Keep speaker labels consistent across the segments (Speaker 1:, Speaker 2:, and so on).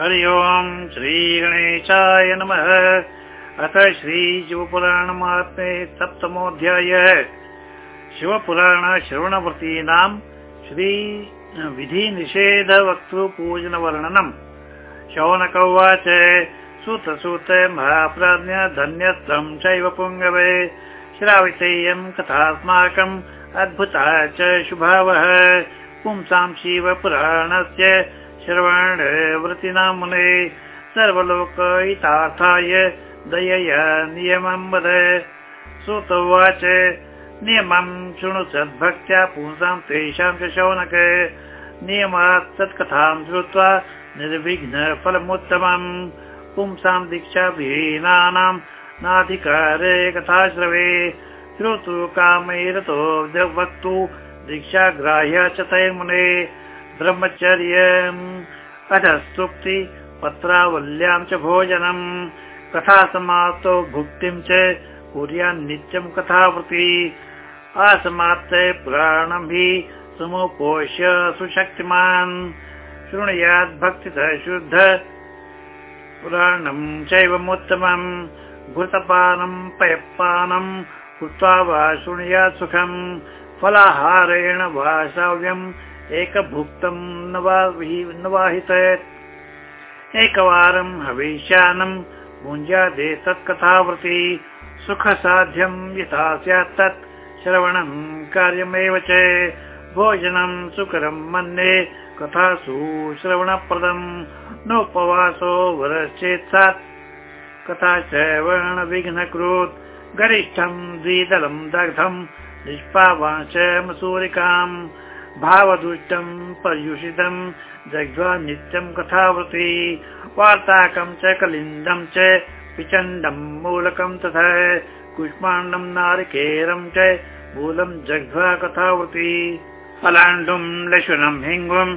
Speaker 1: हरि ओम् श्रीगणेशाय नमः। अथ श्रीशिवपुराणमात्मे सप्तमोऽध्यायः। शिवपुराण श्रवणवृतीनाम् श्री विधिनिषेधवक्तृपूजनवर्णनम्। शौनक उवाच सुत सुत महाप्राज्ञ धन्यस्थम् चैव पुङ्गवे। श्रावितेयम् कथास्माकम् अद्भुता च शुभावः। पुंसां शिवपुराणस्य श्रवणवृत्तिनां मुने सर्वलोकहितार्थाय नियमं वद। सुत उवाच नियमं शृणु सद्भक्त्या पुंसां तेषां च शौनक। नियमात् तत्कथां श्रुत्वा निर्विघ्नफलमुत्तमम्। पुंसां कथाश्रवे। श्रोतु कामैरतो वक्तु दीक्षाग्राह्य च तैर्मुने ब्रह्मचर्यम् अधस्तुक्ति पत्रावल्यां च भोजनम् कथा समाप्तो भुक्तिं च कुर्यान्नित्यं कथावृति असमाप्ते पुराणं हि समुपोष्य सुशक्तिमान् शृणुयात् भक्तितः शुद्ध पुराणं चैवमुत्तमम् घृतपानं पयपानं कृत्वा वा शृणुयात् सुखम् फलाहारेण भाषाव्यम् एकभुक्तं न वाहित एकवारं हविष्यानं भुञ्जादेतत्कथावृति सुखसाध्यं यथा स्यात् तत् श्रवणं कार्यमेव च भोजनं सुकरं मन्ये कथासु श्रवणप्रदम् नोपवासो वरश्चेत् सात्। कथा श्रवणविघ्नकृत् गरिष्ठं द्विदलं दग्धं निष्पावांश मसूरिकाम् भावदुष्टं पर्युषितं जग्ध्वा नित्यं कथावृति वार्ताकं च कलिन्दं च पिचण्डं मूलकं तथा कुष्माण्डं नारिकेरं च मूलं जग्ध्वा कथावृति फलाण्डुं लशुनं हिङ्गुं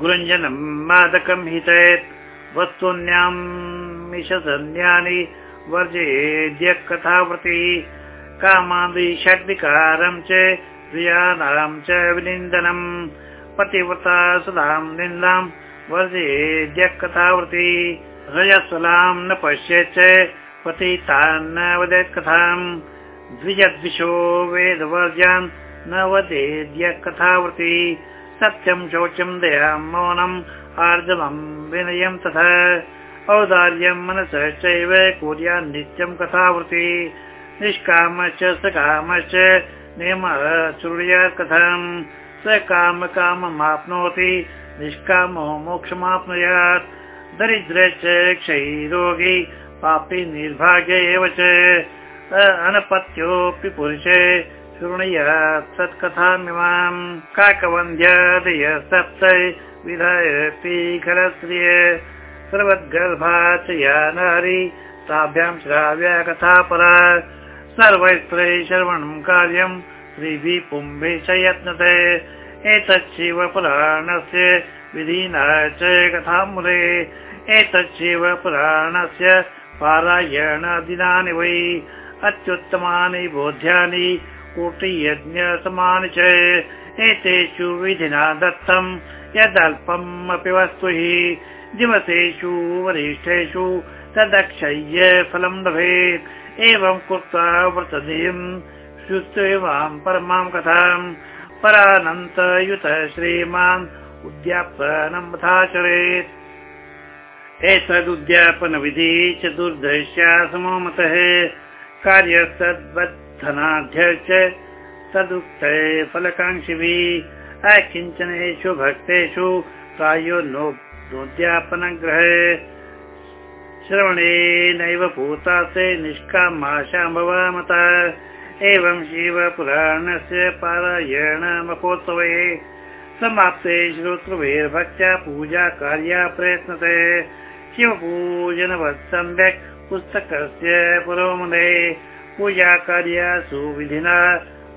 Speaker 1: गुरञ्जनं मादकं हितेत् वस्तून्यां मिषधन्यानि वर्जयेद्य कथावृति कामादि षड्विकारं च प्रियानां च विनिन्दनम् पतिव्रता सुधां निन्दां। वर्जयेद्य कथावृति रजस्वलां न पश्येत् च द्विजद्विषो वेदवर्ज्यान् न वदेद्य कथावृति सत्यं शौचं दयां मौनम् आर्जवं विनयं तथा। औदार्यं मनसः चैव कुर्यान्नित्यं कथावृति निष्कामश्च सकामश्च नियमः शृणुयात् कथम् स काम काममाप्नोति निष्कामो मोक्षमाप्नुयात्। दरिद्र च क्षयरोगी पापी निर्भाग्य एव च। अनपत्योऽपि पुरुषे शृणुयात् सत्कथामिमाम्। काकवन्द्यादय सप्त विधायपि खरश्रिय सर्वद्गर्भा च या नारी ताभ्यां श्राव्या कथा परा सर्वस्त्रै श्रवणं कार्यं श्रीभि पुम्भे च यत्नते। एतत् शिवपुराणस्य विधिना च कथामुले। एतत् शिवपुराणस्य पारायणदिनानि वै। अत्युत्तमानि बोध्यानि कोटियज्ञसमानि च। एतेषु विधिना दत्तं यदल्पम् अपि वस्तु हि दिवसेषु वरिष्ठेषु तदक्षय्य फलं लभेत्। एवं कृत्वा व्रतधिं श्रुत्वां परमां कथाम्। परानन्तयुत श्रीमान् उद्यापनमथाचरेत् एतदुद्यापनविधि चतुर्दश्या समोमतः। कार्यस्तद्वद्धनाध्यक्ष तदुक्ते फलकाङ्क्षिभिः। अकिञ्चनेषु भक्तेषु प्रायो नोद्यापनग्रहे श्रवणेनैव भूतासे निष्कामाशा भवामता एवं शिवपुराणस्य पारायणमपोत्सवे समाप्ते श्रोतृभिर्भक्त्या पूजा कार्या प्रयत्नते। शिवपूजनवत् सम्यक् पुस्तकस्य पुरोमुने पूजा कार्या सुविधिना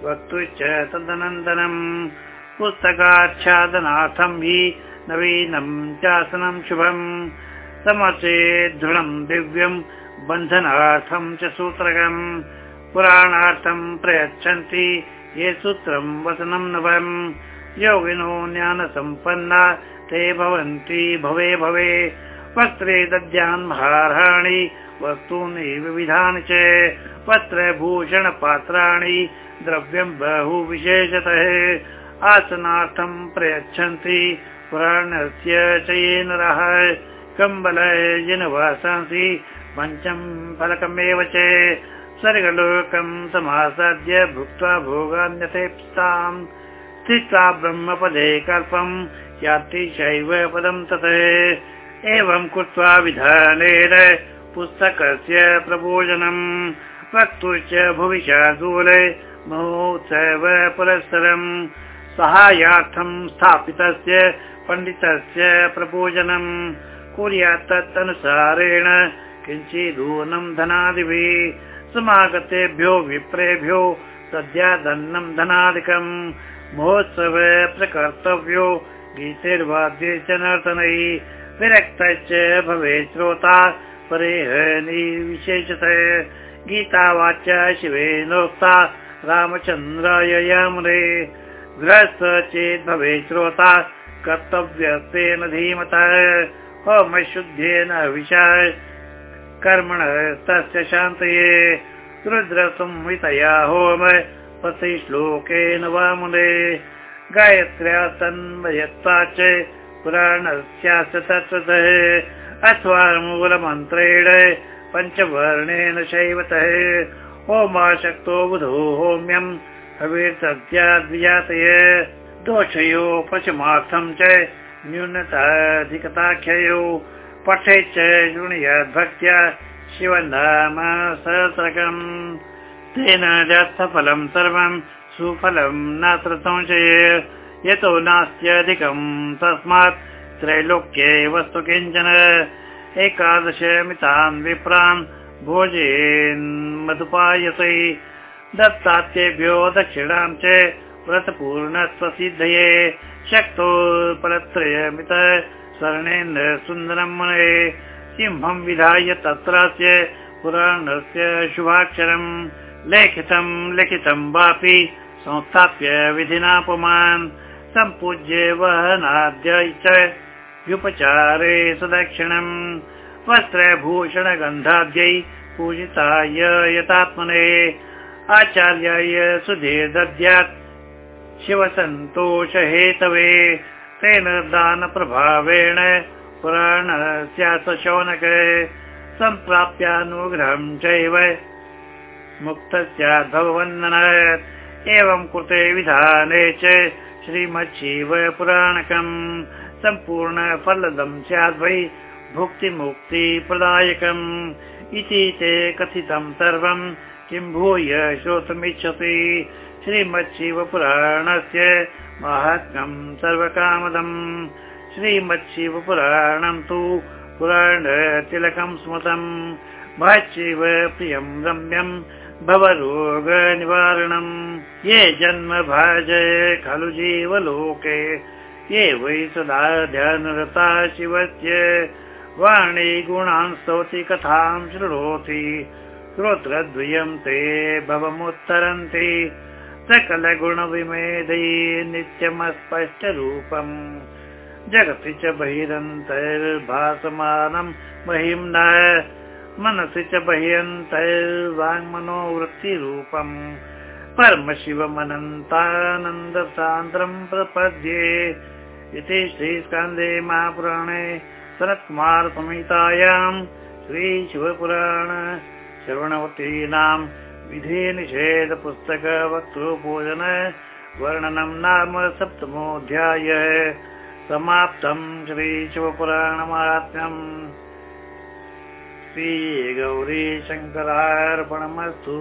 Speaker 1: वक्तुश्च तदनन्दनम् पुस्तकाच्छादनार्थं हि नवीनं चासनं शुभम् समर्चे दृढं दिव्यं बन्धनार्थं च सूत्रकम् पुराणार्थं प्रयच्छन्ति ये सूत्रं वचनं नवम् योगिनो ज्ञानसम्पन्ना ते भवन्ति भवे भवे। वस्त्रे दद्यान्महार्हाणि वस्तूनि विविधानि च। वस्त्रभूषणपात्राणि द्रव्यं बहु विशेषतः। आसनार्थं प्रयच्छन्ति पुराणस्य च ये नरः कम्बलयिनवासांसि पञ्चम फलकमेव च स्वर्गलोकं समासाद्य भुक्त्वा भोगान्यथेप्ताम् स्थित्वा ब्रह्मपदे कल्पम् याति चैव पदं ततः। एवं कृत्वा विधानेन पुस्तकस्य प्रभोजनम्। वक्तुश्च भविष्यादूले महोत्सव पुरस्सरम्। सहायार्थं स्थापितस्य पण्डितस्य प्रभोजनम् कुर्यात् तत् अनुसारेण किञ्चिदूनं धनादिभिः समागतेभ्यो विप्रेभ्यो सद्यादन्नं धनादिकम् महोत्सव प्रकर्तव्यो गीतेर्वाद्ये च नर्तनैः विरक्तश्च भवेत् श्रोता परेहनि विशेषतः गीतावाच्या शिवेनोक्ता रामचन्द्राय यामुने गृहस्थ चेत् भवेत् श्रोता कर्तव्यस्तेन धीमतः होमशुद्धेन विषय कर्मण तस्य शान्तये रुद्रसंहितया होम पति श्लोकेन वामुने। गायत्र्या तन्मयत्वा च पुराणस्यास्य तत्त्वतः अथवा मूलमन्त्रेण पञ्चवर्णेन शैवतः होमाशक्तो बुधो होम्यम् दोषयो पशुमार्थं च न्यूनताधिकताख्ययो पठे च शृणुयाद्भक्त्या शिवनाम सहस्रकम् तेन जातफलं सर्वं सुफलं यतो नास्त्यधिकं तस्मात् त्रैलोक्ये वस्तु किञ्चन। एकादशमितान् विप्रान् मधुपायसै। दत्तात्येभ्यो दक्षिणां च व्रतपूर्णत्वसिद्धये शक्तो परत्रयमित स्वर्णेन सुन्दरं मुने। सिंहं विधाय तत्रास्य पुराणस्य शुभाक्षरम् लेखितं लिखितं वापि संस्थाप्य विधिनापमान्। सम्पूज्य वहनाद्य च व्युपचारे सदक्षिणम् वस्त्रभूषणगन्धाद्यै पूजिताय यतात्मने। आचार्याय सुधे दद्यात् शिवसन्तोषहेतवे तेन दानप्रभावेण पुराणस्य शौनक सम्प्राप्यानुग्रहं चैव मुक्तस्याद्भवन्दन एवं कृते विधाने च श्रीमच्छिव पुराणकम् सम्पूर्णफलदं स्याद् वै भुक्तिमुक्तिप्रदायकम् इति ते कथितं सर्वं किं भूय श्रोतुमिच्छति श्रीमच्छिवपुराणस्य माहात्म्यं सर्वकामदम्। श्रीमच्छिवपुराणं तु पुराणतिलकं स्मृतम्। महच्छिव प्रियं रम्यम् भवरोगनिवारणम्। ये जन्म भाजय खलु जीवलोके। ये वै सदा ध्यानरता शिवस्य। वाणी गुणान् स्तौति कथां शृणोति। श्रोत्रद्वयं ते भवमुत्तरन्ति सकलगुणविमेधै नित्यमस्पष्टरूपम्। जगति च बहिरन्तैर्भासमानं महिम्ना मनसि च बह्यन्तैर्वाङ्मनोवृत्तिरूपम् परमशिवमनन्तानन्दसान्द्रं प्रपद्ये। इति श्रीस्कन्दे महापुराणे शरत्कुमारसंहितायां श्रीशिवपुराण श्रवणवतीनां विधि निषेधपुस्तक वक्तृपूजन वर्णनं नाम सप्तमोऽध्याय। समाप्तं श्रीशिवपुराणमाहात्म्यम् श्रीगौरीशङ्करार्पणमस्तु